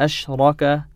أشرك